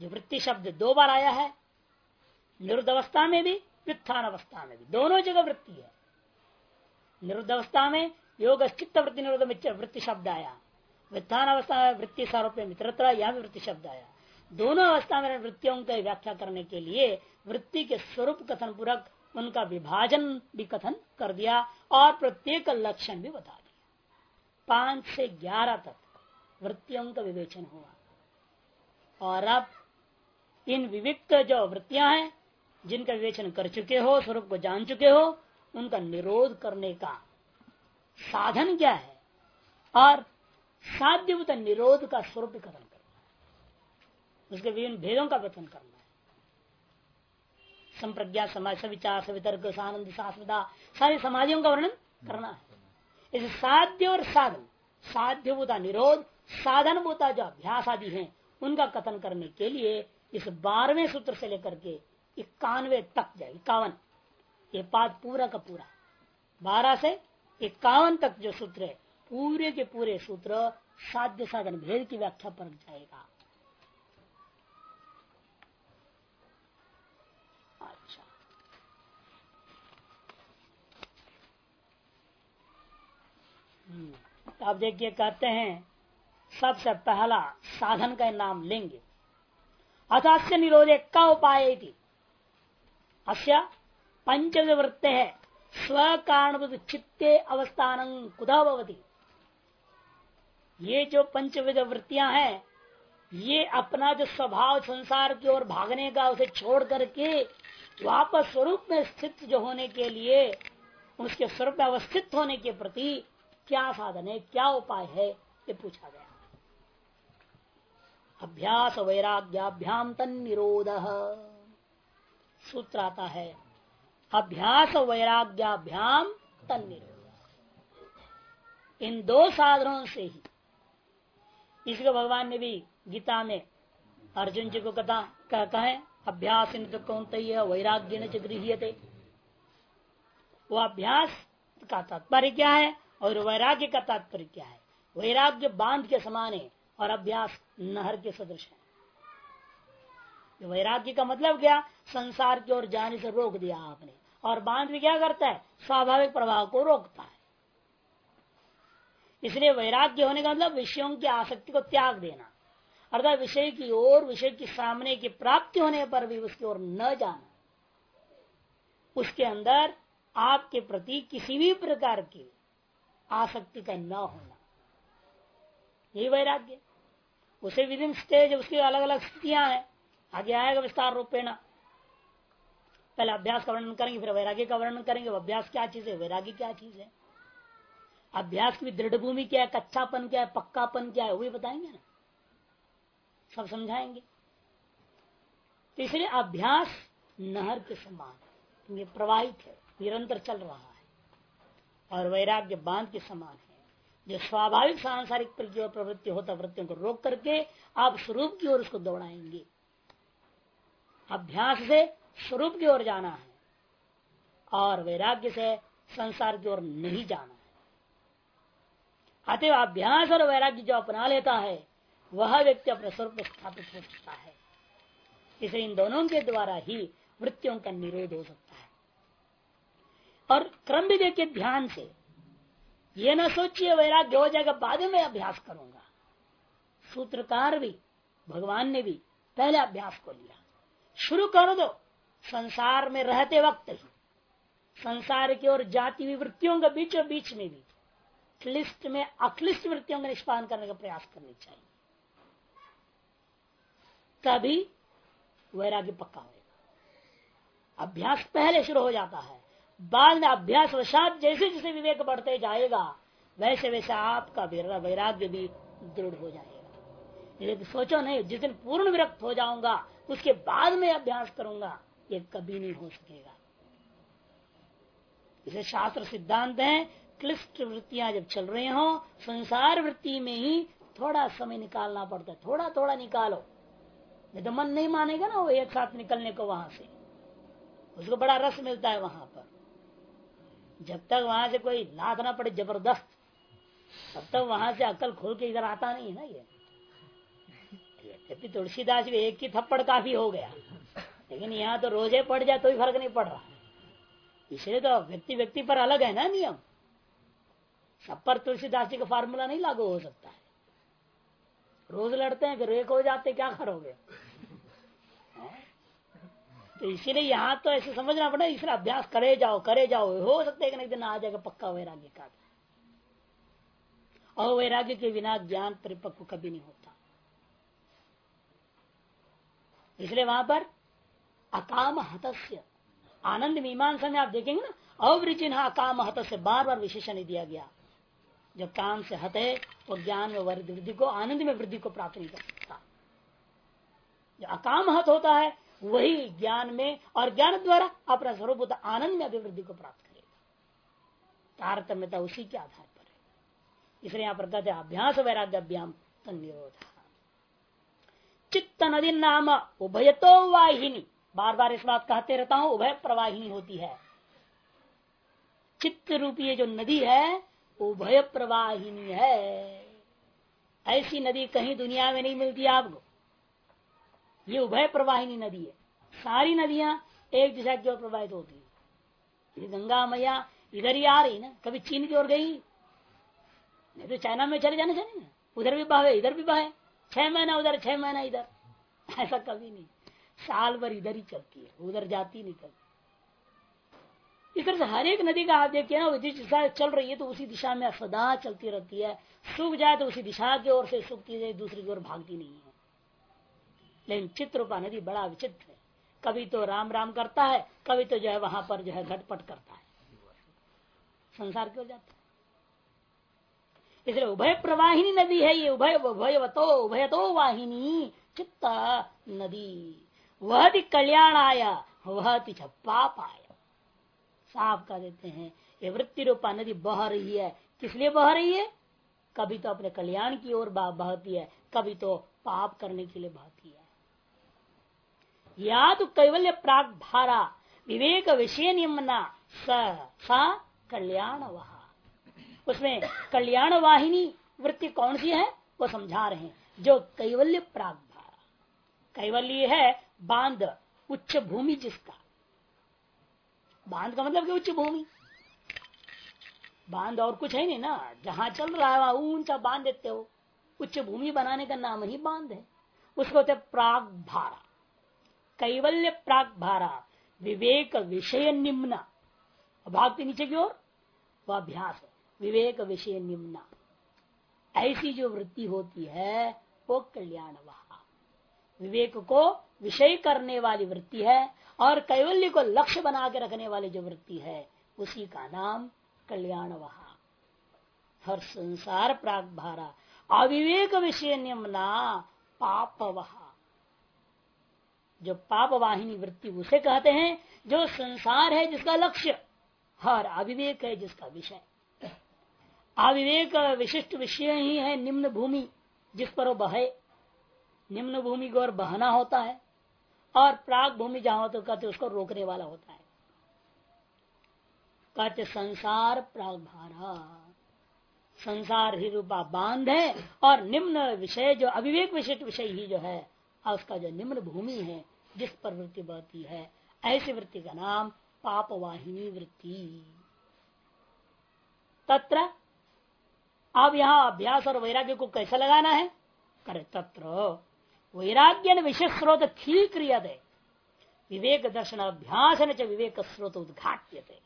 जो वृत्ति शब्द दो बार आया है। निरुद्ध अवस्था में भी व्युत्थान अवस्था में भी। दोनों जगह वृत्ति है। निरुद्ध अवस्था में योग चित्त वृत्ति निरुद्ध वृत्ति शब्द आया व्युत्थान अवस्था में वृत्ति स्वरूप मित्रत्र यह भी वृत्ति शब्द आया दोनों अवस्था में वृत्तियों की व्याख्या करने के लिए वृत्ति के स्वरूप कथन पूर्वक उनका विभाजन भी कथन कर दिया और प्रत्येक लक्षण भी बता दिया। पाँच से ग्यारह तक वृत्तियों का विवेचन हुआ। और अब इन विविक्त जो वृत्तियाँ हैं, जिनका विवेचन कर चुके हो, स्वरूप को जान चुके हो उनका निरोध करने का साधन क्या है? और साध्यभूत निरोध का स्वरूप कथन करना है। उसके विभिन्न भेदों का कथन करना है। संप्रज्ञा, समाज, सविचार, सवितर्क, सानंद शास्त्रदा सारी समाधियों का वर्णन करना है। इस साध्य और साधन साध्य साध्यभूता निरोध, साधनभूता जो अभ्यास आदि है, उनका कथन करने के लिए इस बारहवें सूत्र से लेकर के इक्यानवे तक जाए, इक्यावन। ये पाद पूरा का पूरा। बारह से इक्यावन तक जो सूत्र है पूरे के पूरे सूत्र साध्य साधन भेद की व्याख्या पर जाएगा। अच्छा। हम्म, तो आप देखिए कहते हैं सबसे पहला साधन का नाम लेंगे। अथास्य निरोधे का उपाय थी अस्य पंचवृत्त है स्व कारण चित्ते अवस्थान कुदा भवती? ये जो पंचविध वृत्तियाँ हैं, ये अपना जो स्वभाव संसार की ओर भागने का उसे छोड़ करके वापस स्वरूप में स्थित जो होने के लिए, उसके स्वरूप में अवस्थित होने के प्रति क्या साधन है, क्या उपाय है, ये पूछा गया। अभ्यास वैराग्याभ्याम तन निरोध सूत्र आता है अभ्यास वैराग्याभ्याम तन इन दो साधनों से ही। इसको भगवान ने भी गीता में अर्जुन जी को कथा कहे अभ्यास तो कौन वैराग्य न गृह वो अभ्यास का तात्पर्य क्या है और वैराग्य का तात्पर्य क्या है? वैराग्य बाँध के समान है और अभ्यास नहर के सदृश है। वैराग्य का मतलब क्या? संसार की ओर जाने से रोक दिया आपने। और बाँध भी क्या करता है? स्वाभाविक प्रभाव को रोकता है। इसलिए वैराग्य होने का मतलब विषयों की आसक्ति को त्याग देना। अर्थात विषय की ओर, विषय के सामने की प्राप्ति होने पर भी उसकी ओर न जाना। उसके अंदर आपके प्रति किसी भी प्रकार की आसक्ति का न होना। यही वैराग्य। उसे विभिन्न स्टेज उसकी अलग अलग स्थितियाँ हैं। आगे आएगा विस्तार रूपेण। पहले अभ्यास का वर्णन करेंगे, फिर वैराग्य का वर्णन करेंगे। अभ्यास क्या चीज़ है? वैराग्य क्या चीज़ है? अभ्यास की दृढ़ भूमि क्या है? कच्चापन क्या है? पक्कापन क्या है? वो भी बताएँगे ना। सब समझाएँगे। तो इसलिए अभ्यास नहर के समान ये प्रवाहित है, निरंतर चल रहा है। और वैराग्य बाँध के समान है। जो स्वाभाविक सांसारिक प्रवृत्ति होता वृत्तियों को रोक करके आप स्वरूप की ओर उसको दौड़ाएँगे। अभ्यास से स्वरूप की ओर जाना है और वैराग्य से संसार की ओर नहीं जाना है। अतएव अभ्यास और वैराग्य जो अपना लेता है, वह व्यक्ति अपने स्वरूप स्थापित हो सकता है। इसे इन दोनों के द्वारा ही वृत्तियों का निरोध हो सकता है। और क्रम भी देखिए ध्यान से। ये ना सोचिए वैराग्य हो जाएगा, बाद में अभ्यास करूँगा। सूत्रकार भी, भगवान ने भी पहले अभ्यास को लिया। शुरू कर दो संसार में रहते वक्त ही संसार की ओर जाति हुई वृत्तियों के बीचों बीच में भी क्लिष्ट में अक्लिष्ट वृत्तियों का निष्पादन करने का प्रयास करनी चाहिए। तभी वैराग्य पक्का होगा अभ्यास पहले शुरू हो जाता है। बाद में अभ्यास वशात जैसे जैसे विवेक बढ़ते जाएगा, वैसे वैसे आपका वैराग्य भी दृढ़ हो जाएगा। लेकिन सोचो नहीं, जिस दिन पूर्ण विरक्त हो जाऊँगा उसके बाद में अभ्यास करूँगा, ये कभी नहीं हो सकेगा। इसे शास्त्र सिद्धांत है, क्लिष्ट वृत्तियाँ जब चल रही हो, संसार वृत्ति में ही थोड़ा समय निकालना पड़ता है थोड़ा थोड़ा निकालो। नहीं तो मन नहीं मानेगा ना वो एक साथ निकलने को वहाँ से। उसको बड़ा रस मिलता है वहाँ पर। जब तक वहाँ से कोई लाद ना पड़े, ज़बरदस्त। तब तक वहाँ से अकल खोल के इधर आता नहीं है ना ये। जबकि तुलसीदास भी एक ही थप्पड़ काफ़ी हो गया। लेकिन यहाँ तो रोज़े पड़ जाए तो भी फ़र्क नहीं पड़ रहा। इसलिए तो व्यक्ति व्यक्ति पर अलग है ना नियम। सब पर तुलसीदास जी का फार्मूला नहीं लागू हो सकता है। रोज लड़ते हैं, फिर एक हो जाते, क्या करोगे तो इसीलिए यहाँ तो ऐसे समझना पड़ा इसलिए अभ्यास करे जाओ करे जाओ, हो सकता है कि नहीं दिन आ जाएगा पक्का वैराग्य का। और वैराग्य के बिना ज्ञान परिपक्व कभी नहीं होता। इसलिए वहाँ पर अकाम हतस्य। आनंद मीमांसा में आप देखेंगे ना अवृचिन अकाम हत से बार बार विशेषण दिया गया। जो काम से हत है वो ज्ञान में वृद्धि को, आनंद में वृद्धि को प्राप्त नहीं कर सकता। जो अकाम हत होता है, वही ज्ञान में और ज्ञान द्वारा अपना स्वरूप आनंद में अभिवृद्धि को प्राप्त करेगा। तारतम्यता उसी के आधार पर है। इसलिए यहाँ पर कहते अभ्यास वैराग्याभ्याम तनिरोध चित्त नदी नाम उभय तो वाहिनी। बार बार इस बात कहते रहता हूँ, उभय प्रवाहिनी होती है। चित्त रूपी जो नदी है, उभय प्रवाहिनी है। ऐसी नदी कहीं दुनिया में नहीं मिलती आपको। ये उभय प्रवाहिनी नदी है। सारी नदियाँ एक दिशा की ओर प्रवाहित होती है? गंगा मैया इधर ही आ रही ना, कभी चीन की ओर गई? नहीं तो चाइना में चले जाने चाहिए उधर भी बहे इधर भी बहे छह महीना उधर, छह महीना इधर। ऐसा कभी नहीं। साल भर इधर ही चलती है। उधर जाती नहीं कभी। इस तरह से हर एक नदी का आप देखिए ना जिस दिशा चल रही है तो उसी दिशा में सदा चलती रहती है। सूख जाए तो उसी दिशा की ओर से सूखती है दूसरी की ओर भागती नहीं है। लेकिन चित्रपा नदी बड़ा विचित्र है। कभी तो राम राम करता है, कभी तो जो है वहाँ पर जो है घटपट करता है। संसार क्यों जाता है। इसलिए उभय प्रवाहिनी नदी है, ये उभय उभयवतो उभयतो वाहिनी, चित्त नदी। वह भी कल्याण आया वह पाप आया साफ़ कह देते हैं। ये वृत्ति रूपा नदी बह रही है। किस लिए बह रही है? कभी तो अपने कल्याण की ओर बहती है, कभी तो पाप करने के लिए बहती है। या तो कैवल्य प्राग भारा विवेक विषय नियमना सा, कल्याण वहा। उसमें कल्याण वाहिनी वृत्ति कौन सी है? वो समझा रहे हैं। जो कैवल्य प्राग भारा कैवल्य है बाँध, उच्च भूमि जिसका। बाँध का मतलब कि उच्च भूमि। बाँध और कुछ है नहीं ना। जहाँ चल रहा है, वहाँ ऊँचा बाँध देते हो। उच्च भूमि बनाने का नाम ही बाँध है। उसको होते प्राग भारा कैवल्य प्राग भारा विवेक विषय निम्न। भागते नीचे की ओर। वह अभ्यास है विवेक विषय निम्न ऐसी जो वृत्ति होती है, वो कल्याण विवेक को विषय करने वाली वृत्ति है और कैवल्य को लक्ष्य बना के रखने वाली जो वृत्ति है, उसी का नाम कल्याण हर संसार प्राग भारा अविवेक विषय निम्ना पाप जो पाप वाहिनी वृत्ति उसे कहते हैं, जो संसार है जिसका लक्ष्य, हर अविवेक है जिसका विषय। अविवेक विशिष्ट विषय ही है निम्न भूमि, जिस पर वो बहे। निम्न भूमि को और बहना होता है और प्राग भूमि जहाँ तो कहते उसको रोकने वाला होता है। कहते संसार प्राग भारा संसार ही रूपा बाँध है और निम्न विषय जो अविवेक विशिष्ट विषय ही जो है उसका जो निम्न भूमि है, जिस पर वृत्ति बहती है, ऐसी वृत्ति का नाम पापवाहिनी वृत्ति। तत्र अब यहाँ अभ्यास और वैराग्य को कैसे लगाना है? करे तत्र वैराग्य ने विशेष स्रोत खी क्रिय दे विवेक दर्शन अभ्यास न विवेक स्रोत उद्घाट्य थे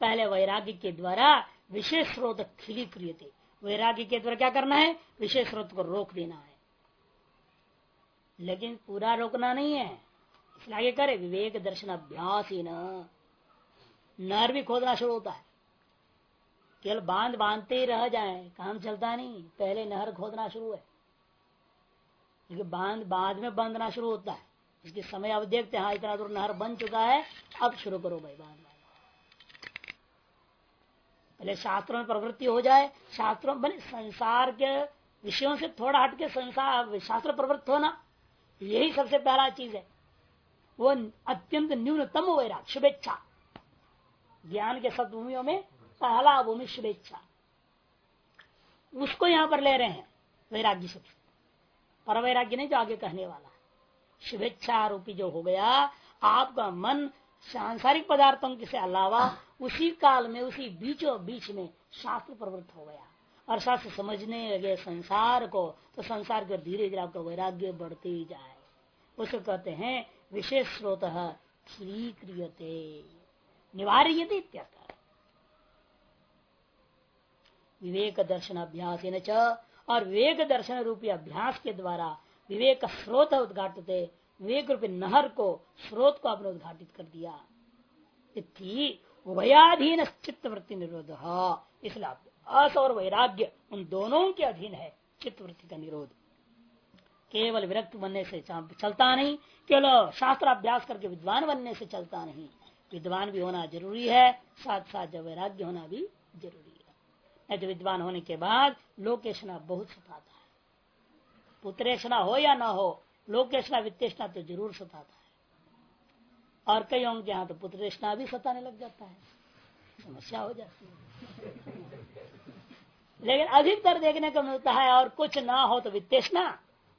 पहले वैराग्य के द्वारा विशेष स्रोत खिली क्रिय थे वैराग्य के द्वारा क्या करना है? विशेष स्रोत को रोक देना है। लेकिन पूरा रोकना नहीं है। इसलिए आगे करे विवेक दर्शन अभ्यास ही न नर भी खोदना शुरू होता है। केवल बाँध बांधते ही रह जाए, काम चलता नहीं, पहले नहर खोदना शुरू है। क्योंकि बाँध बाद में बंधना शुरू होता है। इसके समय अब देखते हैं हाँ इतना दूर नहर बन चुका है, अब शुरू करो भाई बाँध पहले शास्त्रों में प्रवृत्ति हो जाए, शास्त्रों बने संसार के विषयों से थोड़ा हटके संसार, शास्त्र प्रवृत्त होना, यही सबसे पहला चीज़ है। वो अत्यंत न्यूनतम वैराग शुभेच्छा। ज्ञान के सदभूमियों में पहला भूमि शुभेच्छा। उसको यहाँ पर ले रहे हैं, वैराग्य से। पर वैराग्य नहीं जो आगे कहने वाला शुभेच्छा आरोपी जो हो गया, आपका मन सांसारिक पदार्थों के अलावा उसी काल में, उसी बीचों बीच में शास्त्र प्रवृत्त हो गया। और शास्त्र समझने लगे संसार को तो संसार के धीरे धीरे आपका वैराग्य बढ़ते ही जाए। उसको कहते हैं, विशेष स्रोत क्रियते निवार्य विवेक दर्शन अभ्यास और विवेक दर्शन रूपी अभ्यास के द्वारा विवेक स्रोत उद्घाटित विवेक रूपी नहर को स्रोत को आपने उद्घाटित कर दिया। उभयाधीन चित्त वृत्ति निरोध इसलिए अस और वैराग्य उन दोनों के अधीन है चित्त वृत्ति का निरोध। केवल विरक्त बनने से चलता नहीं, केवल शास्त्र अभ्यास करके विद्वान बनने से चलता नहीं। विद्वान भी होना ज़रूरी है साथ साथ जब वैराग्य होना भी ज़रूरी नहीं विद्वान होने के बाद लोकेशना बहुत सताता है। पुत्रेशना हो या ना हो, लोकेशना वित्तेषणा तो ज़रूर सताता है। और कई होंगे यहाँ तो पुत्रेशना भी सताने लग जाता है। समस्या हो जाती है। लेकिन अधिकतर देखने को मिलता है और कुछ ना हो तो वित्तेषणा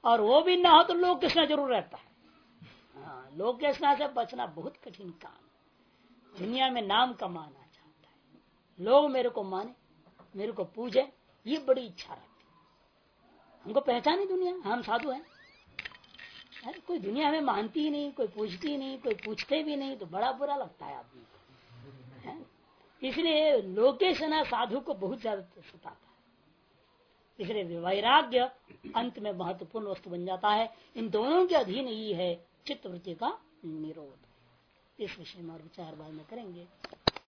और वो भी ना हो तो लोकेशना ज़रूर रहता है। हाँ लोकेशना से बचना बहुत कठिन काम दुनिया में नाम कमाना चाहता है। लोग मेरे को माने मेरे को पूजे, ये बड़ी इच्छा रहती हमको पहचाने दुनिया, हम साधु हैं। अरे कोई दुनिया में मानती ही नहीं, कोई पूछती नहीं, कोई पूछते भी नहीं तो बड़ा बुरा लगता है आदमी को। इसलिए लोकेशना साधु को बहुत ज़्यादा सताता है। इसलिए वैराग्य अंत में महत्वपूर्ण वस्तु बन जाता है। इन दोनों के अधीन ही है चित्तवृत्ति का निरोध। इस विषय में और विचार बाद में करेंगे।